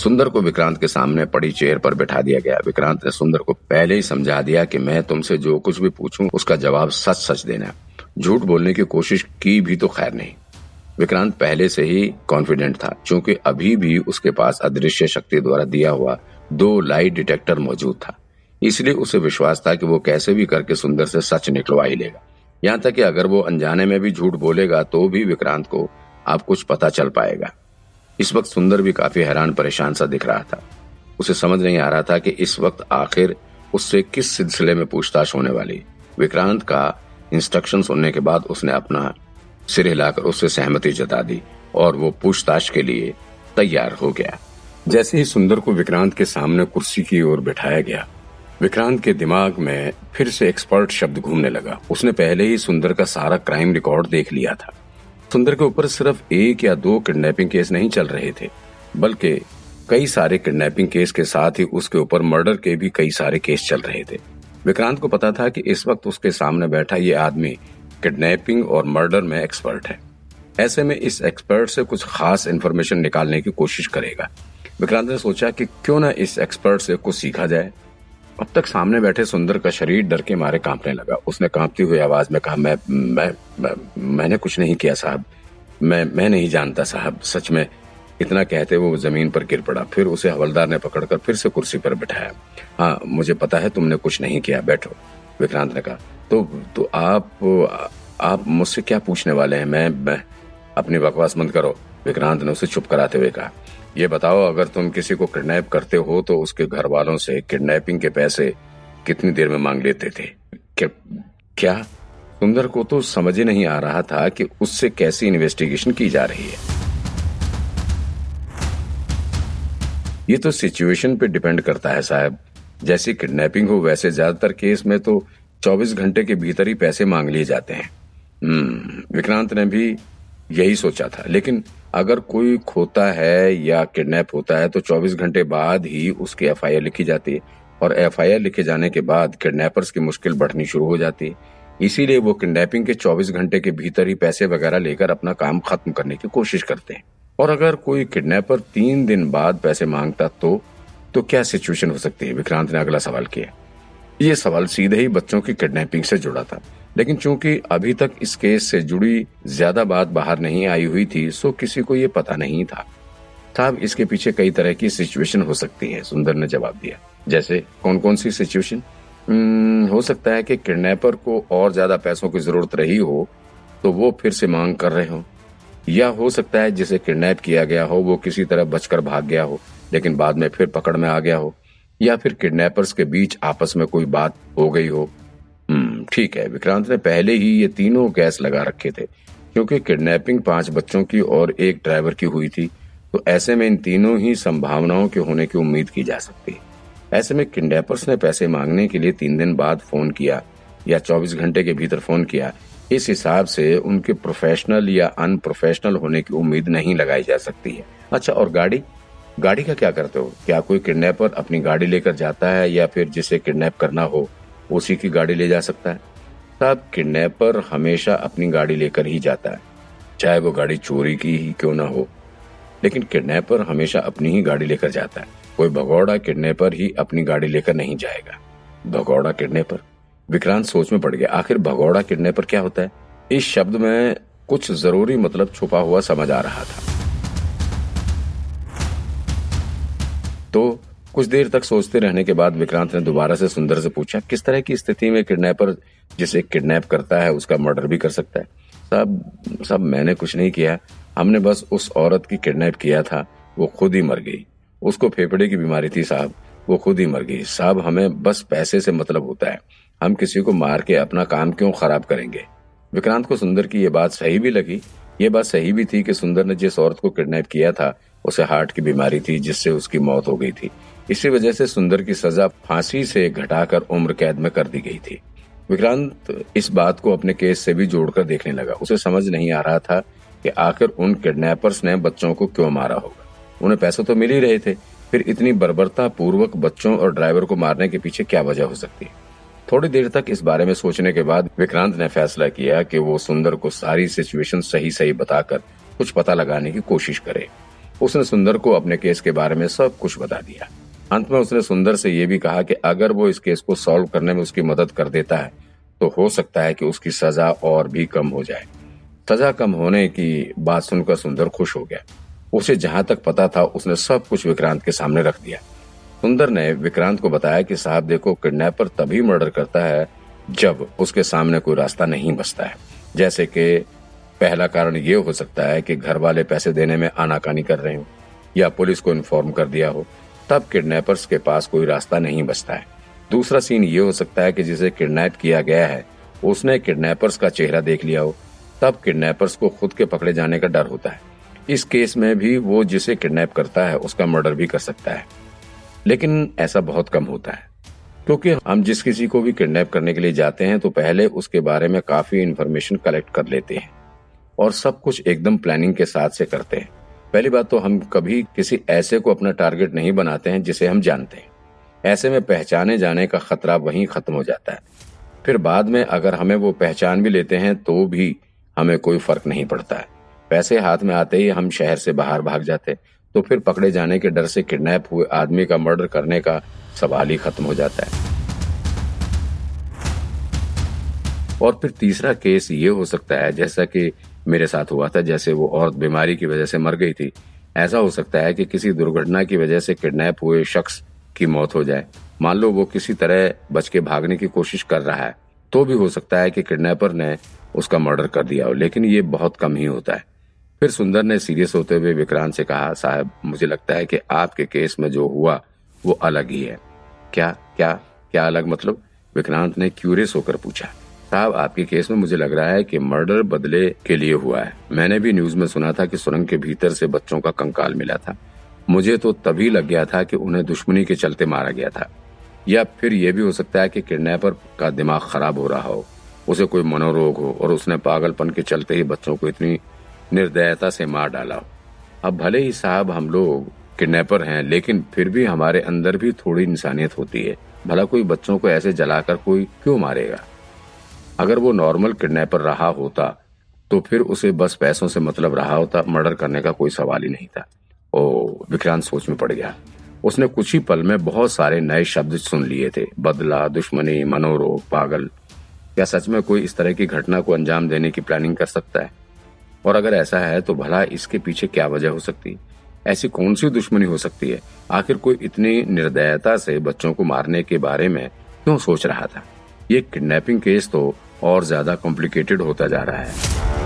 सुंदर को विक्रांत के सामने पड़ी चेयर पर बैठा दिया गया। विक्रांत ने सुंदर को पहले ही समझा दिया कि मैं तुमसे जो कुछ भी पूछूँ, उसका जवाब सच सच देना झूठ बोलने की कोशिश की भी तो खैर नहीं। विक्रांत पहले से ही कॉन्फिडेंट था, क्योंकि अभी भी उसके पास अदृश्य शक्ति द्वारा दिया हुआ दो लाइट डिटेक्टर मौजूद था। इसलिए उसे विश्वास था कि वो कैसे भी करके सुंदर से सच निकलवा ही लेगा। यहाँ तक कि अगर वो अनजाने में भी झूठ बोलेगा तो भी विक्रांत को आप कुछ पता चल पाएगा। इस वक्त सुंदर भी काफ़ी हैरान, परेशान सा दिख रहा था। उसे समझ नहीं आ रहा था कि इस वक्त आखिर उससे किस सिलसिले में पूछताछ होने वाली। विक्रांत का इंस्ट्रक्शन सुनने के बाद उसने अपना सिर हिलाकर उससे सहमति जता दी और वो पूछताछ के लिए तैयार हो गया। जैसे ही सुंदर को विक्रांत के सामने कुर्सी की ओर बिठाया गया, विक्रांत के दिमाग में फिर से एक्सपर्ट शब्द घूमने लगा। उसने पहले ही सुंदर का सारा क्राइम रिकॉर्ड देख लिया था। सुंदर के ऊपर सिर्फ़ एक या दो किडनैपिंग केस नहीं चल रहे थे, बल्कि कई सारे किडनैपिंग केस के साथ ही उसके ऊपर मर्डर के भी कई सारे केस चल रहे थे। विक्रांत को पता था कि इस वक्त उसके सामने बैठा ये आदमी किडनैपिंग और मर्डर में एक्सपर्ट है। ऐसे में इस एक्सपर्ट से कुछ खास इन्फॉर्मेशन निकालने की कोशिश करेगा। विक्रांत ने सोचा कि क्यों ना इस एक्सपर्ट से कुछ सीखा जाए। अब तक सामने बैठे सुंदर का शरीर डर के मारे कांपने लगा। उसने कांपती हुई आवाज़ में कहा मैं मैं, मैं मैंने कुछ नहीं किया साहब। मैं मैं नहीं जानता साहब। सच में इतना कहते वो ज़मीन पर गिर पड़ा। फिर उसे हवलदार ने पकड़कर फिर से कुर्सी पर बिठाया। हाँ मुझे पता है तुमने कुछ नहीं किया। बैठो विक्रांत ने कहा। तो तो आप आप मुझसे क्या पूछने वाले हैं? मैं, मैं अपनी बकवास बंद करो विक्रांत ने उसे चुप कराते हुए कहा। ये बताओ, अगर तुम किसी को किडनैप करते हो तो उसके घर वालों से किडनैपिंग के पैसे कितनी देर में मांग लेते थे? क्या? सुंदर को तो समझ ही नहीं आ रहा था कि उससे कैसी इन्वेस्टिगेशन की जा रही है। ये तो सिचुएशन पे डिपेंड करता है साहब। जैसी किडनैपिंग हो, वैसे ज़्यादातर केस में तो 24 घंटे के भीतर ही पैसे मांग लिए जाते हैं। हम्म विक्रांत ने भी यही सोचा था, लेकिन अगर कोई खोता है या किडनैप होता है तो 24 घंटे बाद ही उसकी एफआईआर लिखी जाती है। और एफआईआर लिखे जाने के बाद किडनैपर्स की मुश्किल बढ़नी शुरू हो जाती है। इसीलिए वो किडनैपिंग के 24 घंटे के भीतर ही पैसे वगैरह लेकर अपना काम खत्म करने की कोशिश करते हैं। और अगर कोई किडनैपर तीन दिन बाद पैसे माँगता तो तो क्या सिचुएशन हो सकती है? विक्रांत ने अगला सवाल किया। ये सवाल सीधे ही बच्चों की किडनैपिंग से जुड़ा था। लेकिन चूँकि अभी तक इस केस से जुड़ी ज़्यादा बात बाहर नहीं आई हुई थी सो किसी को ये पता नहीं था। साहब इसके पीछे कई तरह की सिचुएशन हो सकती है सुंदर ने जवाब दिया। जैसे कौन कौन सी सिचुएशन हम्म, हो सकता है कि किडनैपर को और ज़्यादा पैसों की ज़रूरत रही हो तो वो फिर से मांग कर रहे हो। या हो सकता है जिसे किडनैप किया गया हो वो किसी तरह बचकर भाग गया हो लेकिन बाद में फिर पकड़ में आ गया हो। या फिर किडनैपर्स के बीच आपस में कोई बात हो गई हो ठीक है, विक्रांत ने पहले ही ये तीनों गैस लगा रखे थे, क्योंकि किडनैपिंग पाँच बच्चों की और एक ड्राइवर की हुई थी तो ऐसे में इन तीनों ही संभावनाओं के होने की उम्मीद की जा सकती है। ऐसे में किडनैपर्स ने पैसे मांगने के लिए तीन दिन बाद फ़ोन किया, या चौबीस घंटे के भीतर फ़ोन किया। इस हिसाब से उनके प्रोफेशनल या अनप्रोफेशनल होने की उम्मीद नहीं लगाई जा सकती है। अच्छा और गाड़ी? गाड़ी का क्या करते हो? क्या कोई किडनैपर अपनी गाड़ी लेकर जाता है, या फिर जिसे किडनैप करना हो उसी की गाड़ी ले जा सकता है। साहब किडनैपर हमेशा अपनी गाड़ी लेकर ही जाता है। चाहे वो गाड़ी चोरी की ही क्यों ना हो, लेकिन किडनैपर हमेशा अपनी ही गाड़ी लेकर जाता है। कोई भगौड़ा किडनैपर ही अपनी गाड़ी लेकर नहीं जाएगा। भगौड़ा किडनैपर? विक्रांत सोच में पड़ गया, आखिर भगौड़ा किडनैपर क्या होता है? इस शब्द में कुछ ज़रूरी मतलब छुपा हुआ समझ आ रहा था। तो कुछ देर तक सोचते रहने के बाद विक्रांत ने दोबारा से सुंदर से पूछा, किस तरह की स्थिति में किडनैपर, जिसे किडनैप करता है, उसका मर्डर भी कर सकता है? साहब साहब मैंने कुछ नहीं किया। हमने बस उस औरत की किडनैप किया था। वो खुद ही मर गई। उसको फेफड़े की बीमारी थी, साहब। वो खुद ही मर गई। साहब, हमें बस पैसे से मतलब होता है। हम किसी को मार के अपना काम क्यों खराब करेंगे? विक्रांत को सुंदर की ये बात सही भी लगी। ये बात सही भी थी कि सुंदर ने जिस औरत को किडनैप किया था, उसे हार्ट की बीमारी थी, जिससे उसकी मौत हो गई थी। इसी वजह से सुंदर की सजा फांसी से घटाकर उम्र कैद में कर दी गई थी। विक्रांत इस बात को अपने केस से भी जोड़कर देखने लगा। उसे समझ नहीं आ रहा था कि आखिर उन किडनैपर्स ने बच्चों को क्यों मारा होगा। उन्हें पैसे तो मिल ही रहे थे, फिर इतनी बर्बरता पूर्वक बच्चों और ड्राइवर को मारने के पीछे क्या वजह हो सकती है? थोड़ी देर तक इस बारे में सोचने के बाद विक्रांत ने फैसला किया कि वो सुंदर को सारी सिचुएशन सही सही बताकर कुछ पता लगाने की कोशिश करे। उसने सुंदर को अपने केस के बारे में सब कुछ बता दिया। अंत में उसने सुंदर से यह भी कहा कि अगर वो इस केस को सॉल्व करने में उसकी मदद कर देता है तो हो सकता है कि उसकी सजा और भी कम हो जाए। सजा कम होने की बात सुनकर सुंदर खुश हो गया। उसे जहाँ तक पता था, उसने सब कुछ विक्रांत के सामने रख दिया। सुंदर ने विक्रांत को बताया कि साहब, देखो, किडनैपर तभी मर्डर करता है जब उसके सामने कोई रास्ता नहीं बचता है। जैसे कि पहला कारण ये हो सकता है कि घर वाले पैसे देने में आनाकानी कर रहे हो, या पुलिस को इन्फॉर्म कर दिया हो। तब किडनैपर्स के पास कोई रास्ता नहीं बचता है। दूसरा सीन ये हो सकता है कि जिसे किडनैप किया गया है, उसने किडनैपर्स का चेहरा देख लिया हो, तब किडनैपर्स को खुद के पकड़े जाने का डर होता है। इस केस में भी वो जिसे किडनैप करता है, उसका मर्डर भी कर सकता है। लेकिन ऐसा बहुत कम होता है। क्योंकि हम जिस किसी को भी किडनैप करने के लिए जाते हैं तो पहले उसके बारे में काफ़ी इन्फॉर्मेशन कलेक्ट कर लेते हैं। और सब कुछ एकदम प्लानिंग के साथ से करते हैं। पहली बात तो हम कभी किसी ऐसे को अपना टारगेट नहीं बनाते हैं जिसे हम जानते हैं। ऐसे में पहचाने जाने का खतरा वहीं खत्म हो जाता है। फिर बाद में अगर हमें वो पहचान भी लेते हैं तो भी हमें कोई फ़र्क नहीं पड़ता है। पैसे हाथ में आते ही हम शहर से बाहर भाग जाते तो फिर पकड़े जाने के डर से किडनैप हुए आदमी का मर्डर करने का सवाल ही खत्म हो जाता है। और फिर तीसरा केस ये हो सकता है, जैसा कि मेरे साथ हुआ था, जैसे वो औरत बीमारी की वजह से मर गई थी। ऐसा हो सकता है कि किसी दुर्घटना की वजह से किडनैप हुए शख्स की मौत हो जाए। मान लो वो किसी तरह बच के भागने की कोशिश कर रहा है तो भी हो सकता है कि किडनैपर ने उसका मर्डर कर दिया हो, लेकिन ये बहुत कम ही होता है। फिर सुंदर ने सीरियस होते हुए विक्रांत से कहा, साहब, मुझे लगता है कि आपके केस में जो हुआ, वो अलग ही है। क्या क्या क्या अलग मतलब? विक्रांत ने क्यूरियस होकर पूछा। साहब, आपके केस में मुझे लग रहा है कि मर्डर बदले के लिए हुआ है। मैंने भी न्यूज़ में सुना था कि सुरंग के भीतर से बच्चों का कंकाल मिला था। मुझे तो तभी लग गया था कि उन्हें दुश्मनी के चलते मारा गया था। या फिर यह भी हो सकता है कि किडनैपर का दिमाग खराब हो रहा हो, उसे कोई मनोरोग हो और उसने पागलपन के चलते ही बच्चों को इतनी निर्दयता से मार डाला हो। अब भले ही साहब हम लोग किडनैपर हैं, लेकिन फिर भी हमारे अंदर भी थोड़ी इंसानियत होती है। भला कोई बच्चों को ऐसे जलाकर कोई क्यों मारेगा? अगर वो नॉर्मल किडनैपर रहा होता तो फिर उसे बस पैसों से मतलब रहा होता मर्डर करने का कोई सवाल ही नहीं था। ओ, विक्रांत सोच में पड़ गया। उसने कुछ ही पल में बहुत सारे नए शब्द सुन लिए थे। बदला, दुश्मनी, मनोरोग, पागल। क्या सच में कोई इस तरह की घटना को अंजाम देने की प्लानिंग कर सकता है? और अगर ऐसा है तो भला इसके पीछे क्या वजह हो सकती? ऐसी कौन सी दुश्मनी हो सकती है? आखिर कोई इतनी निर्दयता से बच्चों को मारने के बारे में क्यों सोच रहा था? ये किडनैपिंग केस तो और ज़्यादा कॉम्प्लिकेटेड होता जा रहा है।